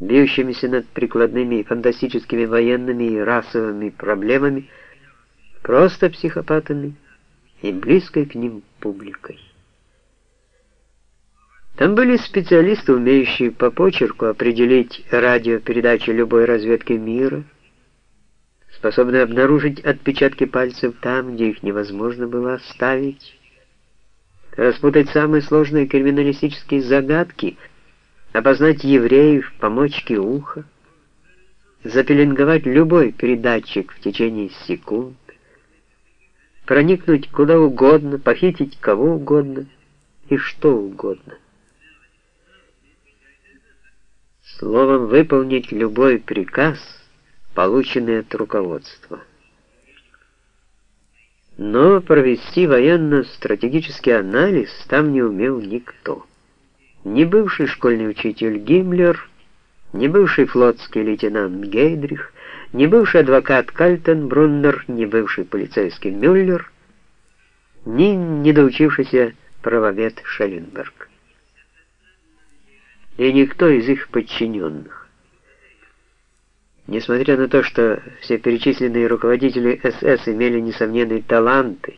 бьющимися над прикладными фантастическими военными и расовыми проблемами, просто психопатами и близкой к ним публикой. Там были специалисты, умеющие по почерку определить радиопередачи любой разведки мира, способные обнаружить отпечатки пальцев там, где их невозможно было оставить, распутать самые сложные криминалистические загадки, опознать евреев по мочке уха, запеленговать любой передатчик в течение секунд, проникнуть куда угодно, похитить кого угодно и что угодно. Словом, выполнить любой приказ, полученный от руководства. Но провести военно-стратегический анализ там не умел никто. Ни бывший школьный учитель Гиммлер, ни бывший флотский лейтенант Гейдрих, ни бывший адвокат Кальтенбруннер, ни бывший полицейский Мюллер, ни недоучившийся правовед Шелленберг. И никто из их подчиненных. Несмотря на то, что все перечисленные руководители СС имели несомненные таланты,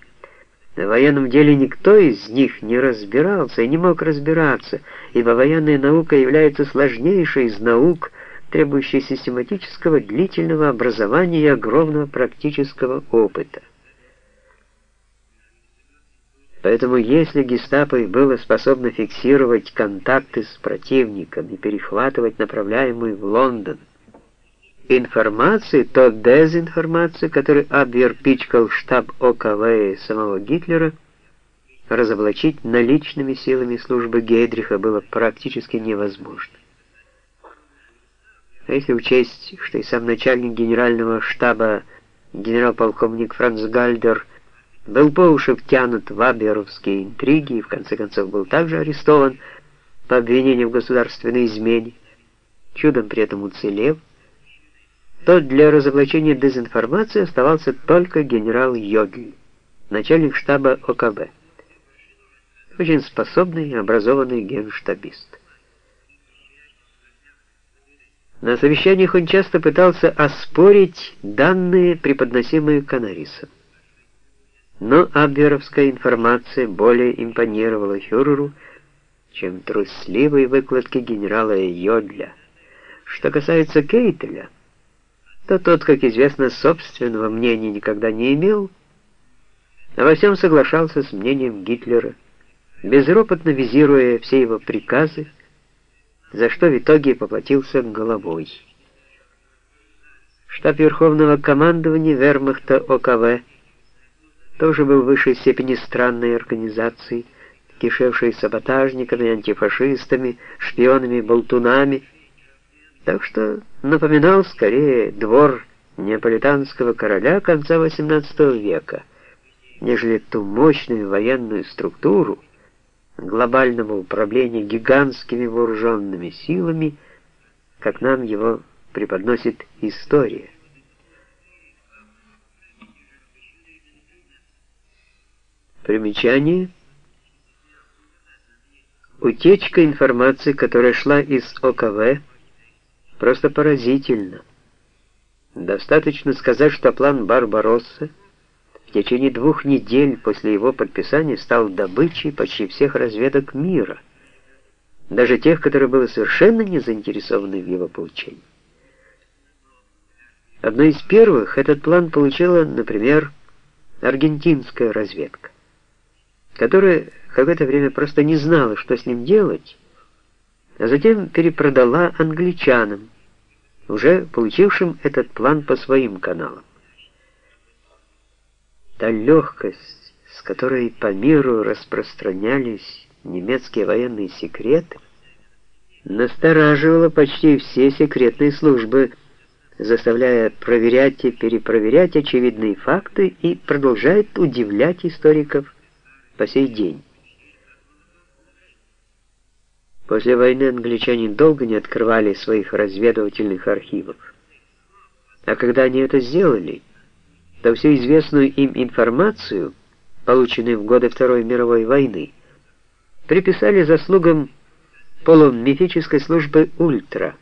на военном деле никто из них не разбирался и не мог разбираться, ибо военная наука является сложнейшей из наук, требующей систематического длительного образования и огромного практического опыта. Поэтому если гестапо было способно фиксировать контакты с противником и перехватывать направляемую в Лондон информации, то дезинформация, которой Абвер пичкал штаб ОКВ и самого Гитлера, разоблачить наличными силами службы Гейдриха было практически невозможно. А если учесть, что и сам начальник генерального штаба генерал-полковник Франц Гальдер был по уши втянут в абверовские интриги и в конце концов был также арестован по обвинению в государственной измене, чудом при этом уцелев, то для разоблачения дезинформации оставался только генерал Йоги, начальник штаба ОКБ. Очень способный и образованный генштабист. На совещаниях он часто пытался оспорить данные, преподносимые Канарисом. Но абверовская информация более импонировала фюреру, чем трусливые выкладки генерала Йодля. Что касается Кейтеля, то тот, как известно, собственного мнения никогда не имел, а во всем соглашался с мнением Гитлера, безропотно визируя все его приказы, за что в итоге поплатился головой. Штаб Верховного командования вермахта ОКВ тоже был в высшей степени странной организацией, кишевшей саботажниками, антифашистами, шпионами, болтунами, так что напоминал скорее двор неаполитанского короля конца XVIII века, нежели ту мощную военную структуру глобального управления гигантскими вооруженными силами, как нам его преподносит история. Примечание. Утечка информации, которая шла из ОКВ, просто поразительно. Достаточно сказать, что план Барбаросса в течение двух недель после его подписания стал добычей почти всех разведок мира, даже тех, которые были совершенно не заинтересованы в его получении. Одной из первых этот план получила, например, аргентинская разведка, которая какое-то время просто не знала, что с ним делать, а затем перепродала англичанам, уже получившим этот план по своим каналам. Та легкость, с которой по миру распространялись немецкие военные секреты, настораживала почти все секретные службы, заставляя проверять и перепроверять очевидные факты и продолжает удивлять историков по сей день. После войны англичане долго не открывали своих разведывательных архивов. А когда они это сделали, то всю известную им информацию, полученную в годы Второй мировой войны, приписали заслугам полумифической службы «Ультра»,